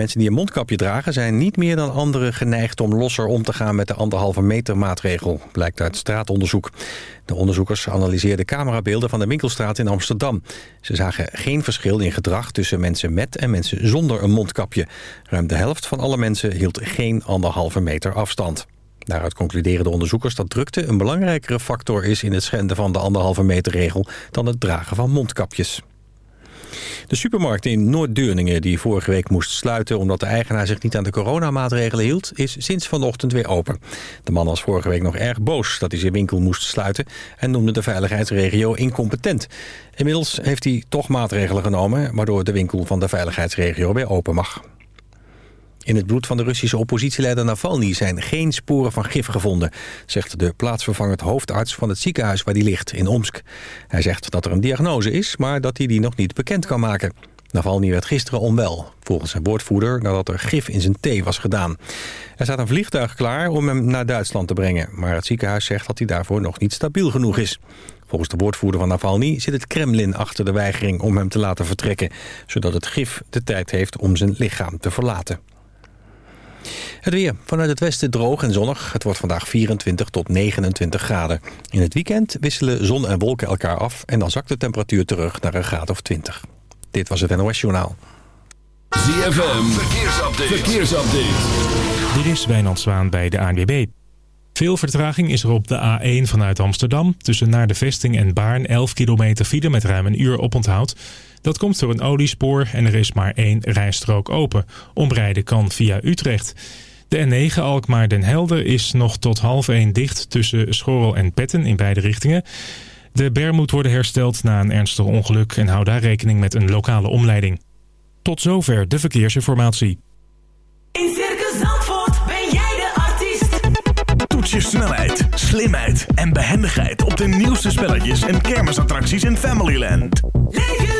Mensen die een mondkapje dragen zijn niet meer dan anderen geneigd om losser om te gaan met de anderhalve meter maatregel, blijkt uit straatonderzoek. De onderzoekers analyseerden camerabeelden van de winkelstraat in Amsterdam. Ze zagen geen verschil in gedrag tussen mensen met en mensen zonder een mondkapje. Ruim de helft van alle mensen hield geen anderhalve meter afstand. Daaruit concluderen de onderzoekers dat drukte een belangrijkere factor is in het schenden van de anderhalve meter regel dan het dragen van mondkapjes. De supermarkt in Noord-Deurningen, die vorige week moest sluiten... omdat de eigenaar zich niet aan de coronamaatregelen hield... is sinds vanochtend weer open. De man was vorige week nog erg boos dat hij zijn winkel moest sluiten... en noemde de veiligheidsregio incompetent. Inmiddels heeft hij toch maatregelen genomen... waardoor de winkel van de veiligheidsregio weer open mag. In het bloed van de Russische oppositieleider Navalny zijn geen sporen van gif gevonden, zegt de plaatsvervangend hoofdarts van het ziekenhuis waar hij ligt, in Omsk. Hij zegt dat er een diagnose is, maar dat hij die nog niet bekend kan maken. Navalny werd gisteren onwel, volgens zijn woordvoerder nadat er gif in zijn thee was gedaan. Er staat een vliegtuig klaar om hem naar Duitsland te brengen, maar het ziekenhuis zegt dat hij daarvoor nog niet stabiel genoeg is. Volgens de woordvoerder van Navalny zit het Kremlin achter de weigering om hem te laten vertrekken, zodat het gif de tijd heeft om zijn lichaam te verlaten. Het weer. Vanuit het westen droog en zonnig. Het wordt vandaag 24 tot 29 graden. In het weekend wisselen zon en wolken elkaar af... en dan zakt de temperatuur terug naar een graad of 20. Dit was het NOS Journaal. ZFM. Verkeersupdate. Verkeersupdate. Dit is Wijnand Zwaan bij de ANWB. Veel vertraging is er op de A1 vanuit Amsterdam. Tussen naar de vesting en Baarn 11 kilometer file met ruim een uur oponthoud... Dat komt door een oliespoor en er is maar één rijstrook open. Omrijden kan via Utrecht. De N9 Alkmaar-Den Helder is nog tot half één dicht tussen Schorrel en Petten in beide richtingen. De ber moet worden hersteld na een ernstig ongeluk en hou daar rekening met een lokale omleiding. Tot zover de verkeersinformatie. In Circus Zandvoort ben jij de artiest. Toets je snelheid, slimheid en behendigheid op de nieuwste spelletjes en kermisattracties in Familyland. Leef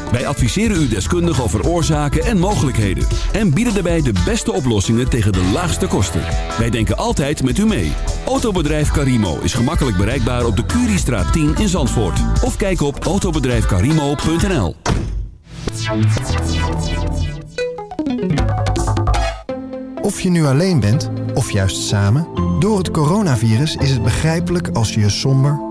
Wij adviseren u deskundig over oorzaken en mogelijkheden. En bieden daarbij de beste oplossingen tegen de laagste kosten. Wij denken altijd met u mee. Autobedrijf Carimo is gemakkelijk bereikbaar op de Curiestraat 10 in Zandvoort. Of kijk op autobedrijfcarimo.nl Of je nu alleen bent, of juist samen... door het coronavirus is het begrijpelijk als je je somber,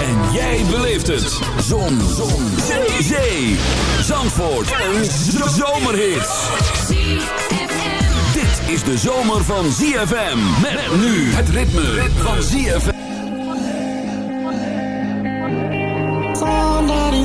En jij beleeft het. Zon. Zon. Zee. Zee. Zandvoort. Een zomerhit. Dit is de zomer van ZFM. Met nu het ritme van ZFM. Somebody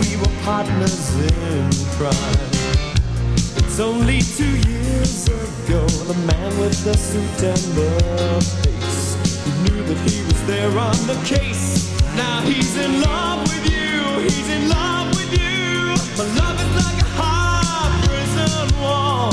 we were partners in crime. It's only two years ago, the man with the suit and the face who knew that he was there on the case. Now he's in love with you, he's in love with you. My love is like a hard prison wall,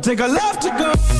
take a left to go.